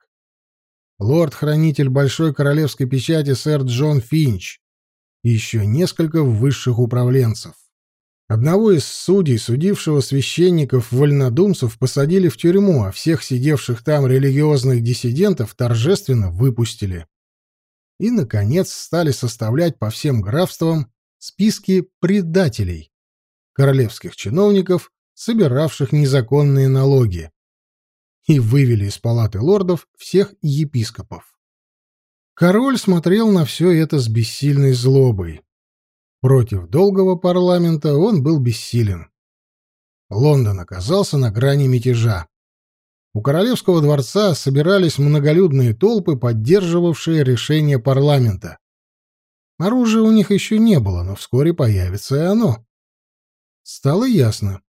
лорд-хранитель Большой Королевской печати сэр Джон Финч и еще несколько высших управленцев. Одного из судей, судившего священников-вольнодумцев, посадили в тюрьму, а всех сидевших там религиозных диссидентов торжественно выпустили и, наконец, стали составлять по всем графствам списки предателей, королевских чиновников, собиравших незаконные налоги, и вывели из палаты лордов всех епископов. Король смотрел на все это с бессильной злобой. Против долгого парламента он был бессилен. Лондон оказался на грани мятежа. У королевского дворца собирались многолюдные толпы, поддерживавшие решение парламента. Оружия у них еще не было, но вскоре появится и оно. Стало ясно.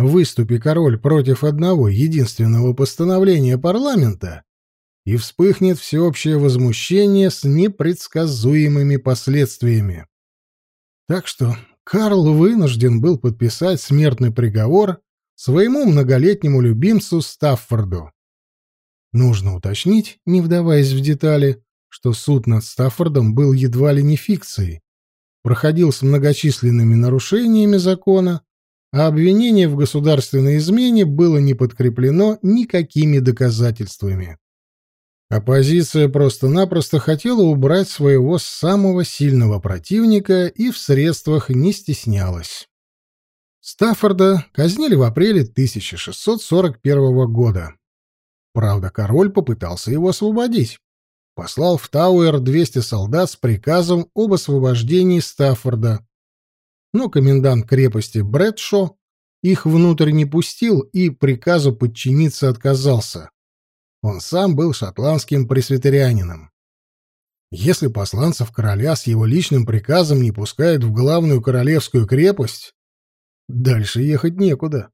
Выступи король против одного единственного постановления парламента, и вспыхнет всеобщее возмущение с непредсказуемыми последствиями. Так что Карл вынужден был подписать смертный приговор своему многолетнему любимцу Стаффорду. Нужно уточнить, не вдаваясь в детали, что суд над Стаффордом был едва ли не фикцией, проходил с многочисленными нарушениями закона, а обвинение в государственной измене было не подкреплено никакими доказательствами. Оппозиция просто-напросто хотела убрать своего самого сильного противника и в средствах не стеснялась. Стаффорда казнили в апреле 1641 года. Правда, король попытался его освободить. Послал в Тауэр 200 солдат с приказом об освобождении Стаффорда. Но комендант крепости Брэдшо их внутрь не пустил и приказу подчиниться отказался. Он сам был шотландским пресвитерианином. Если посланцев короля с его личным приказом не пускают в главную королевскую крепость, дальше ехать некуда.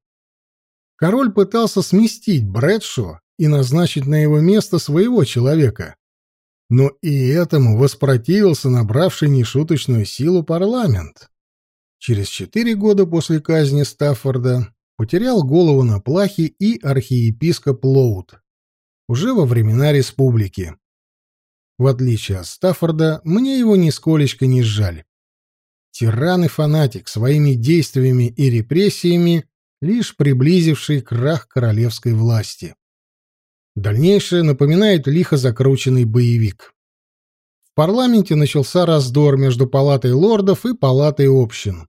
Король пытался сместить Брэдшо и назначить на его место своего человека. Но и этому воспротивился набравший нешуточную силу парламент. Через четыре года после казни Стаффорда потерял голову на плахе и архиепископ Лоуд уже во времена республики. В отличие от Стаффорда, мне его нисколечко не жаль. Тиран и фанатик своими действиями и репрессиями, лишь приблизивший крах королевской власти. Дальнейшее напоминает лихо закрученный боевик. Парламенте начался раздор между палатой лордов и палатой общин.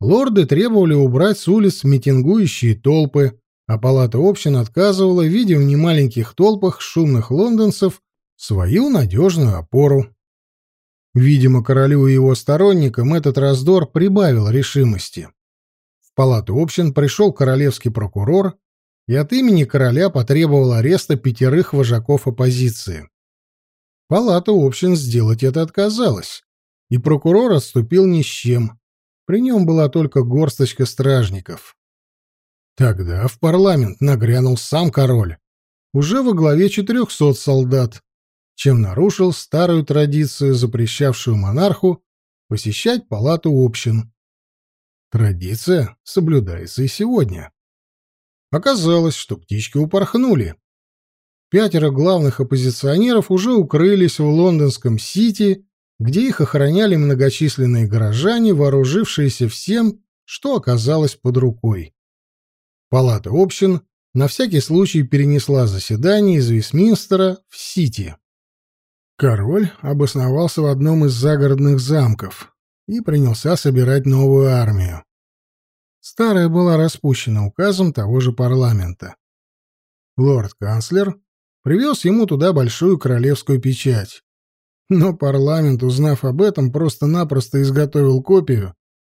Лорды требовали убрать с улиц митингующие толпы, а палата общин отказывала, видя в немаленьких толпах шумных лондонцев свою надежную опору. Видимо, королю и его сторонникам этот раздор прибавил решимости. В палату общин пришел королевский прокурор и от имени короля потребовал ареста пятерых вожаков оппозиции. Палата общин сделать это отказалась, и прокурор отступил ни с чем. При нем была только горсточка стражников. Тогда в парламент нагрянул сам король, уже во главе четырехсот солдат, чем нарушил старую традицию, запрещавшую монарху посещать палату общин. Традиция соблюдается и сегодня. Оказалось, что птички упорхнули. Пятеро главных оппозиционеров уже укрылись в лондонском Сити, где их охраняли многочисленные горожане, вооружившиеся всем, что оказалось под рукой. Палата общин на всякий случай перенесла заседание из Вестминстера в Сити. Король обосновался в одном из загородных замков и принялся собирать новую армию. Старая была распущена указом того же парламента. Лорд-канцлер привез ему туда большую королевскую печать. Но парламент, узнав об этом, просто-напросто изготовил копию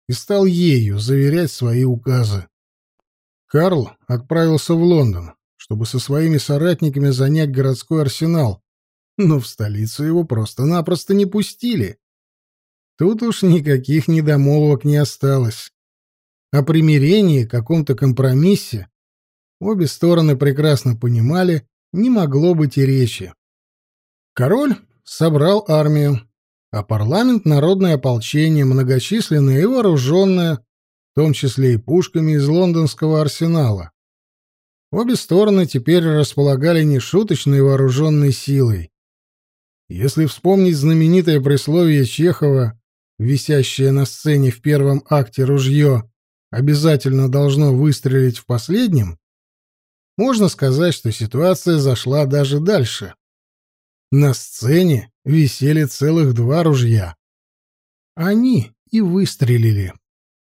и стал ею заверять свои указы. Карл отправился в Лондон, чтобы со своими соратниками занять городской арсенал, но в столицу его просто-напросто не пустили. Тут уж никаких недомолвок не осталось. О примирении, каком-то компромиссе обе стороны прекрасно понимали, не могло быть и речи. Король собрал армию, а парламент — народное ополчение, многочисленное и вооруженное, в том числе и пушками из лондонского арсенала. Обе стороны теперь располагали нешуточной вооруженной силой. Если вспомнить знаменитое присловие Чехова, висящее на сцене в первом акте ружье обязательно должно выстрелить в последнем, можно сказать, что ситуация зашла даже дальше. На сцене висели целых два ружья. Они и выстрелили.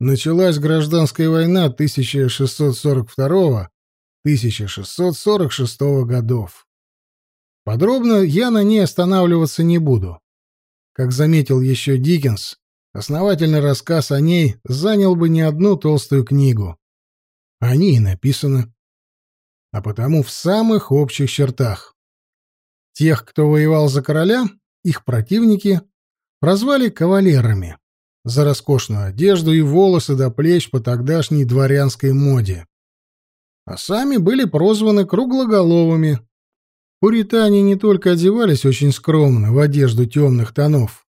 Началась гражданская война 1642-1646 годов. Подробно я на ней останавливаться не буду. Как заметил еще Диккенс, основательный рассказ о ней занял бы не одну толстую книгу. Они и написаны. А потому в самых общих чертах. Тех, кто воевал за короля, их противники, прозвали кавалерами за роскошную одежду и волосы до плеч по тогдашней дворянской моде. А сами были прозваны круглоголовыми. Пуритане не только одевались очень скромно в одежду темных тонов,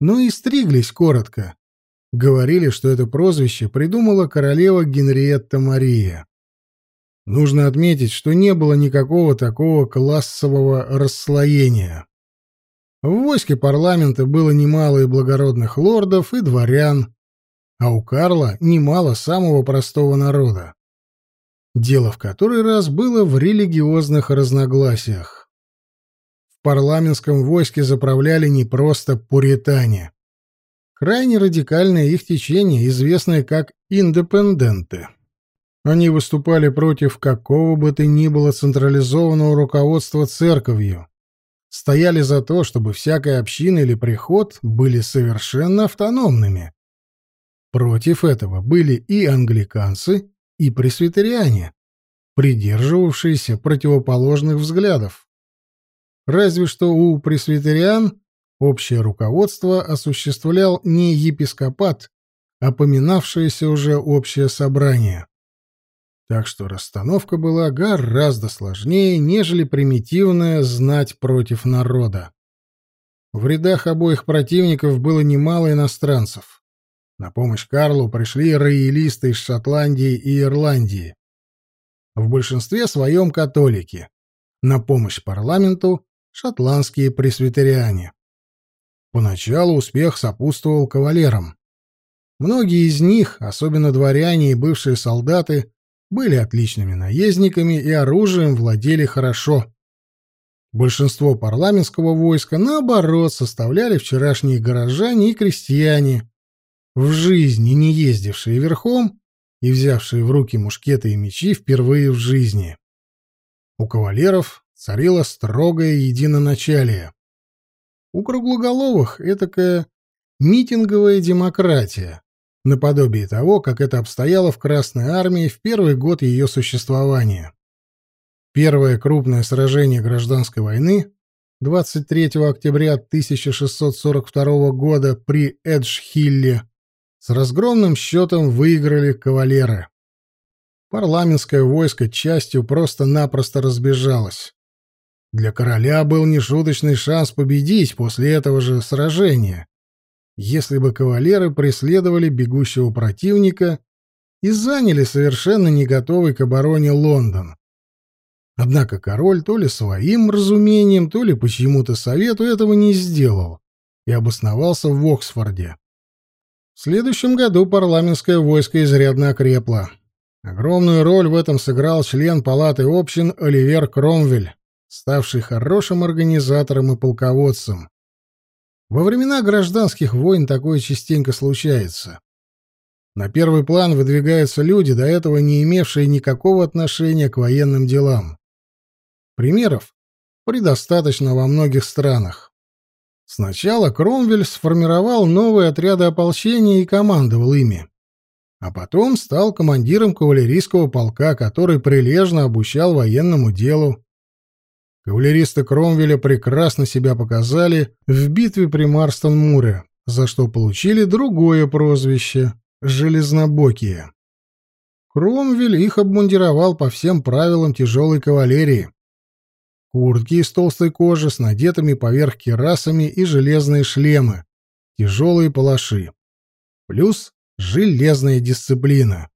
но и стриглись коротко. Говорили, что это прозвище придумала королева Генриетта Мария. Нужно отметить, что не было никакого такого классового расслоения. В войске парламента было немало и благородных лордов, и дворян, а у Карла немало самого простого народа. Дело в который раз было в религиозных разногласиях. В парламентском войске заправляли не просто пуритане. Крайне радикальное их течение, известное как индепенденты. Они выступали против какого бы то ни было централизованного руководства церковью, стояли за то, чтобы всякая община или приход были совершенно автономными. Против этого были и англиканцы, и пресвитериане, придерживавшиеся противоположных взглядов. Разве что у пресвитериан общее руководство осуществлял не епископат, а поминавшееся уже общее собрание. Так что расстановка была гораздо сложнее, нежели примитивная знать против народа. В рядах обоих противников было немало иностранцев. На помощь Карлу пришли роялисты из Шотландии и Ирландии. В большинстве своем католики. На помощь парламенту — шотландские пресвитериане. Поначалу успех сопутствовал кавалерам. Многие из них, особенно дворяне и бывшие солдаты, были отличными наездниками и оружием владели хорошо. Большинство парламентского войска, наоборот, составляли вчерашние горожане и крестьяне, в жизни не ездившие верхом и взявшие в руки мушкеты и мечи впервые в жизни. У кавалеров царило строгое единоначалие. У круглоголовых — этакая митинговая демократия, наподобие того, как это обстояло в Красной армии в первый год ее существования. Первое крупное сражение гражданской войны 23 октября 1642 года при Эджхилле с разгромным счетом выиграли кавалеры. Парламентское войско частью просто-напросто разбежалось. Для короля был нешуточный шанс победить после этого же сражения, если бы кавалеры преследовали бегущего противника и заняли совершенно не готовый к обороне Лондон. Однако король то ли своим разумением, то ли по чьему-то совету этого не сделал и обосновался в Оксфорде. В следующем году парламентское войско изрядно окрепло. Огромную роль в этом сыграл член палаты общин Оливер Кромвель, ставший хорошим организатором и полководцем. Во времена гражданских войн такое частенько случается. На первый план выдвигаются люди, до этого не имевшие никакого отношения к военным делам. Примеров предостаточно во многих странах. Сначала Кромвель сформировал новые отряды ополчения и командовал ими. А потом стал командиром кавалерийского полка, который прилежно обучал военному делу. Кавалеристы Кромвеля прекрасно себя показали в битве при Марстон-Муре, за что получили другое прозвище — «железнобокие». Кромвель их обмундировал по всем правилам тяжелой кавалерии. Куртки из толстой кожи с надетыми поверх керасами и железные шлемы, тяжелые палаши. Плюс железная дисциплина.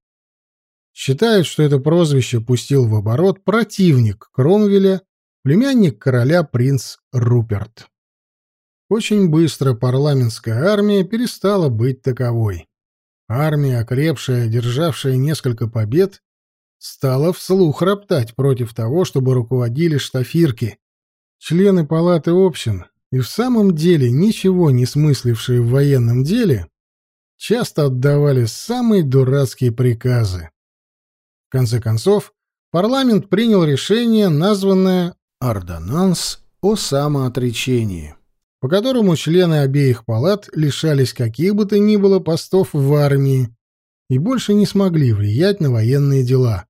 Считают, что это прозвище пустил в оборот противник Кромвеля племянник короля принц Руперт. Очень быстро парламентская армия перестала быть таковой. Армия, окрепшая, державшая несколько побед, стала вслух роптать против того, чтобы руководили штафирки, члены палаты общин и в самом деле ничего не смыслившие в военном деле, часто отдавали самые дурацкие приказы. В конце концов, парламент принял решение, названное ордонанс о самоотречении, по которому члены обеих палат лишались каких бы то ни было постов в армии и больше не смогли влиять на военные дела.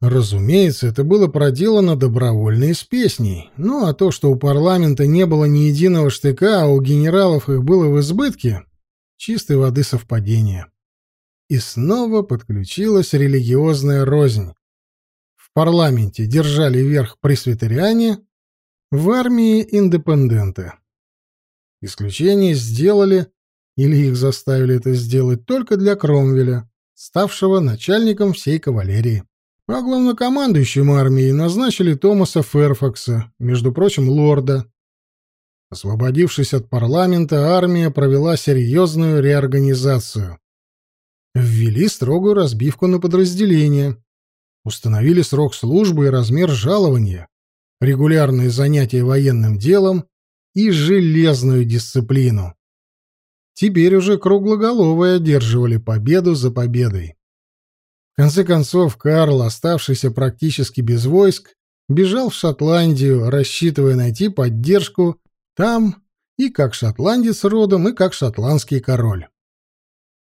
Разумеется, это было проделано добровольно из песней. Ну а то, что у парламента не было ни единого штыка, а у генералов их было в избытке, чистой воды совпадение. И снова подключилась религиозная рознь. Парламенте держали верх пресвитериане, в армии индепенденты. Исключение сделали, или их заставили это сделать, только для Кромвеля, ставшего начальником всей кавалерии. А главнокомандующим армией назначили Томаса Ферфакса, между прочим, лорда. Освободившись от парламента, армия провела серьезную реорганизацию. Ввели строгую разбивку на подразделения, установили срок службы и размер жалования, регулярные занятия военным делом и железную дисциплину. Теперь уже круглоголовые одерживали победу за победой конце концов, Карл, оставшийся практически без войск, бежал в Шотландию, рассчитывая найти поддержку там и как шотландец родом, и как шотландский король.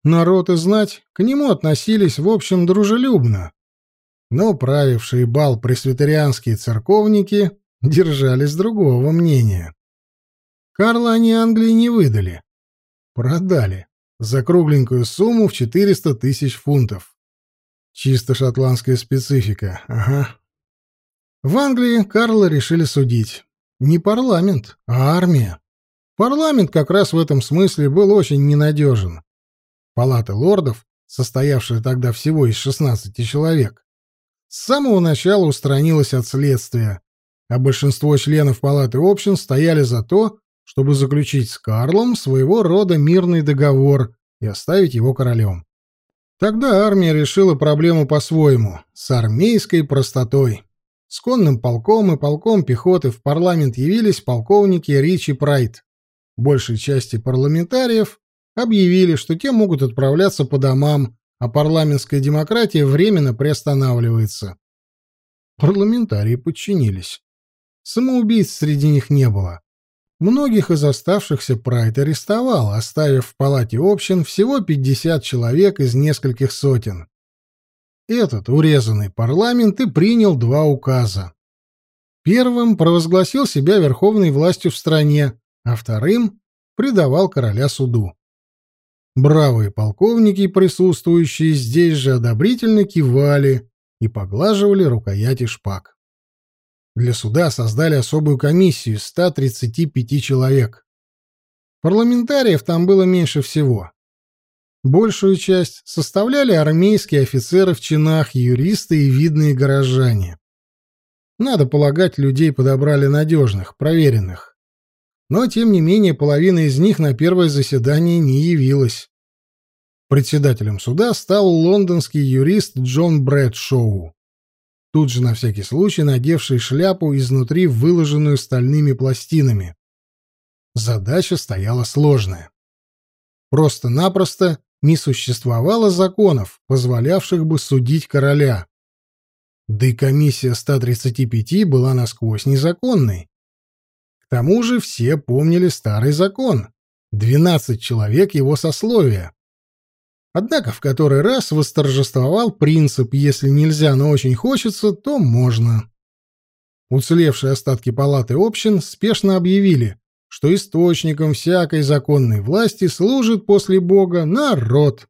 Народ и знать к нему относились, в общем, дружелюбно. Но правившие бал пресвитерианские церковники держались другого мнения. Карла они Англии не выдали. Продали за кругленькую сумму в 400 тысяч фунтов. Чисто шотландская специфика, ага. В Англии Карла решили судить. Не парламент, а армия. Парламент как раз в этом смысле был очень ненадежен. Палата лордов, состоявшая тогда всего из 16 человек, с самого начала устранилась от следствия, а большинство членов Палаты общин стояли за то, чтобы заключить с Карлом своего рода мирный договор и оставить его королем. Тогда армия решила проблему по-своему, с армейской простотой. С конным полком и полком пехоты в парламент явились полковники Ричи Прайт. Большей части парламентариев объявили, что те могут отправляться по домам, а парламентская демократия временно приостанавливается. Парламентарии подчинились. Самоубийц среди них не было. Многих из оставшихся Прайд арестовал, оставив в палате общин всего 50 человек из нескольких сотен. Этот урезанный парламент и принял два указа. Первым провозгласил себя верховной властью в стране, а вторым предавал короля суду. Бравые полковники, присутствующие здесь же, одобрительно кивали и поглаживали рукояти шпаг. Для суда создали особую комиссию из 135 человек. Парламентариев там было меньше всего. Большую часть составляли армейские офицеры в чинах, юристы и видные горожане. Надо полагать, людей подобрали надежных, проверенных. Но, тем не менее, половина из них на первое заседание не явилась. Председателем суда стал лондонский юрист Джон Брэдшоу тут же на всякий случай надевший шляпу изнутри, выложенную стальными пластинами. Задача стояла сложная. Просто-напросто не существовало законов, позволявших бы судить короля. Да и комиссия 135 была насквозь незаконной. Тому же все помнили старый закон — 12 человек его сословия. Однако в который раз восторжествовал принцип «если нельзя, но очень хочется, то можно». Уцелевшие остатки палаты общин спешно объявили, что источником всякой законной власти служит после Бога народ,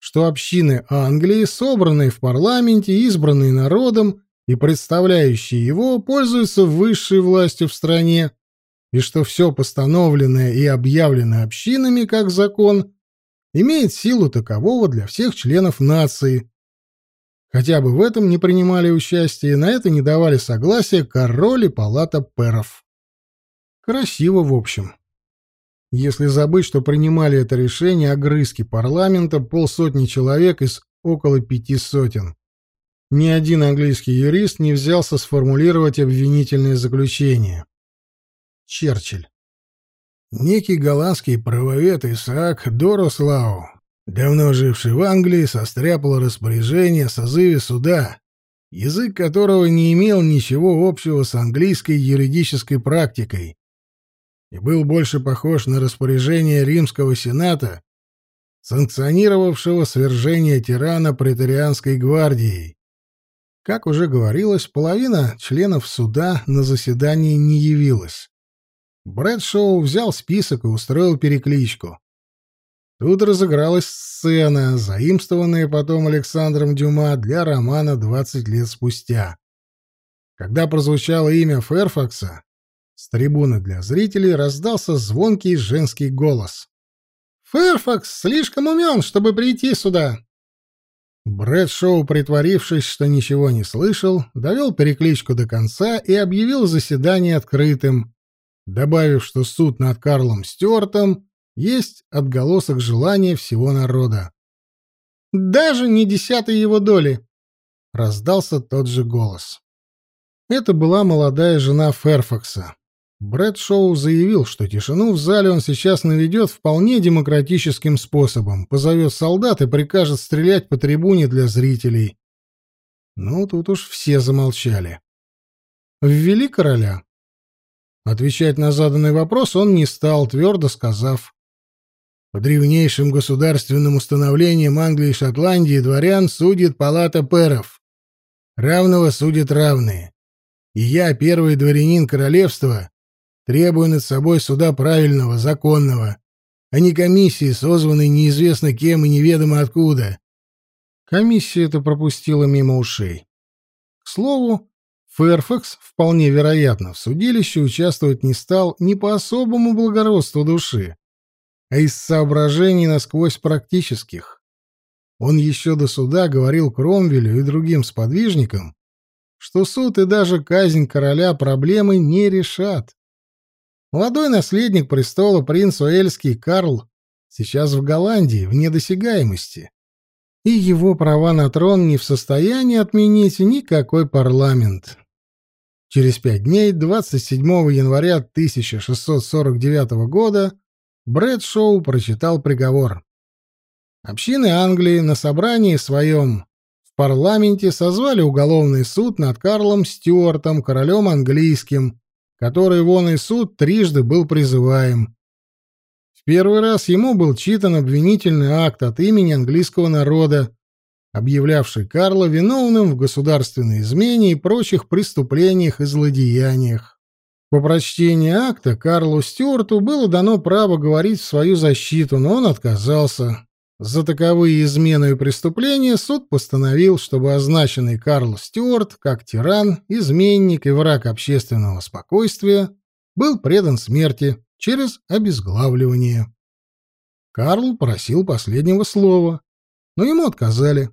что общины Англии, собранные в парламенте, избранные народом и представляющие его, пользуются высшей властью в стране, и что все постановленное и объявленное общинами как закон имеет силу такового для всех членов нации. Хотя бы в этом не принимали участие, на это не давали согласия король и палата перов. Красиво, в общем. Если забыть, что принимали это решение огрызки парламента полсотни человек из около пяти сотен. Ни один английский юрист не взялся сформулировать обвинительное заключение. Черчилль. Некий голландский правовед Исаак Дорослау, давно живший в Англии, состряпал распоряжение о созыве суда, язык которого не имел ничего общего с английской юридической практикой и был больше похож на распоряжение римского сената, санкционировавшего свержение тирана преторианской гвардией. Как уже говорилось, половина членов суда на заседании не явилась. Брэдшоу взял список и устроил перекличку. Тут разыгралась сцена, заимствованная потом Александром Дюма для романа «20 лет спустя». Когда прозвучало имя Ферфакса, с трибуны для зрителей раздался звонкий женский голос. «Ферфакс слишком умен, чтобы прийти сюда!» Брэдшоу, притворившись, что ничего не слышал, довел перекличку до конца и объявил заседание открытым, добавив, что суд над Карлом Стюартом есть отголосок желания всего народа. «Даже не десятой его доли!» — раздался тот же голос. Это была молодая жена Ферфакса. Брэд Шоу заявил, что тишину в зале он сейчас наведет вполне демократическим способом, позовет солдат и прикажет стрелять по трибуне для зрителей. Ну, тут уж все замолчали. Ввели короля. Отвечать на заданный вопрос он не стал, твердо сказав. По древнейшим государственным установлениям Англии и Шотландии дворян судит палата пэров. Равного судят равные. И я, первый дворянин королевства, требую над собой суда правильного, законного, а не комиссии, созванной неизвестно кем и неведомо откуда. Комиссия это пропустила мимо ушей. К слову, Ферфакс, вполне вероятно, в судилище участвовать не стал не по особому благородству души, а из соображений насквозь практических. Он еще до суда говорил Кромвелю и другим сподвижникам, что суд и даже казнь короля проблемы не решат. Молодой наследник престола принц Уэльский Карл сейчас в Голландии, в недосягаемости, и его права на трон не в состоянии отменить никакой парламент. Через пять дней, 27 января 1649 года, Брэд Шоу прочитал приговор. Общины Англии на собрании своем в парламенте созвали уголовный суд над Карлом Стюартом, королем английским, который вон и суд трижды был призываем. В первый раз ему был читан обвинительный акт от имени английского народа, объявлявший Карла виновным в государственной измене и прочих преступлениях и злодеяниях. По прочтении акта Карлу Стюарту было дано право говорить в свою защиту, но он отказался. За таковые измены и преступления суд постановил, чтобы означенный Карл Стюарт, как тиран, изменник и враг общественного спокойствия, был предан смерти через обезглавливание. Карл просил последнего слова, но ему отказали.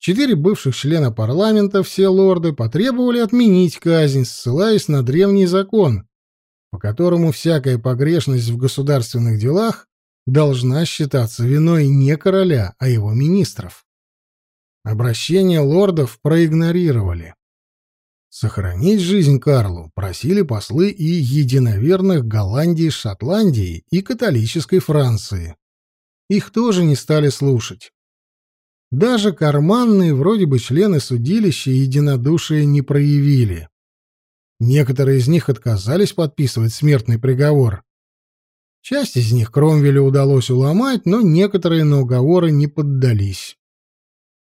Четыре бывших члена парламента, все лорды, потребовали отменить казнь, ссылаясь на древний закон, по которому всякая погрешность в государственных делах должна считаться виной не короля, а его министров. Обращение лордов проигнорировали. Сохранить жизнь Карлу просили послы и единоверных Голландии, Шотландии и католической Франции. Их тоже не стали слушать. Даже карманные вроде бы члены судилища единодушия не проявили. Некоторые из них отказались подписывать смертный приговор, Часть из них Кромвелю удалось уломать, но некоторые на уговоры не поддались.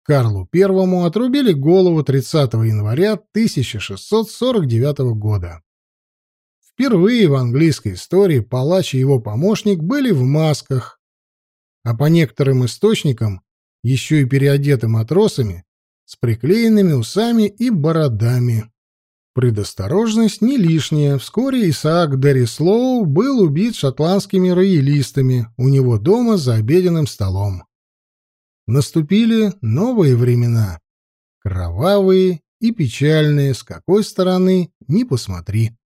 Карлу I отрубили голову 30 января 1649 года. Впервые в английской истории палач и его помощник были в масках, а по некоторым источникам еще и переодеты матросами с приклеенными усами и бородами. Предосторожность не лишняя. Вскоре Исаак Деррислоу был убит шотландскими роялистами у него дома за обеденным столом. Наступили новые времена. Кровавые и печальные, с какой стороны ни посмотри.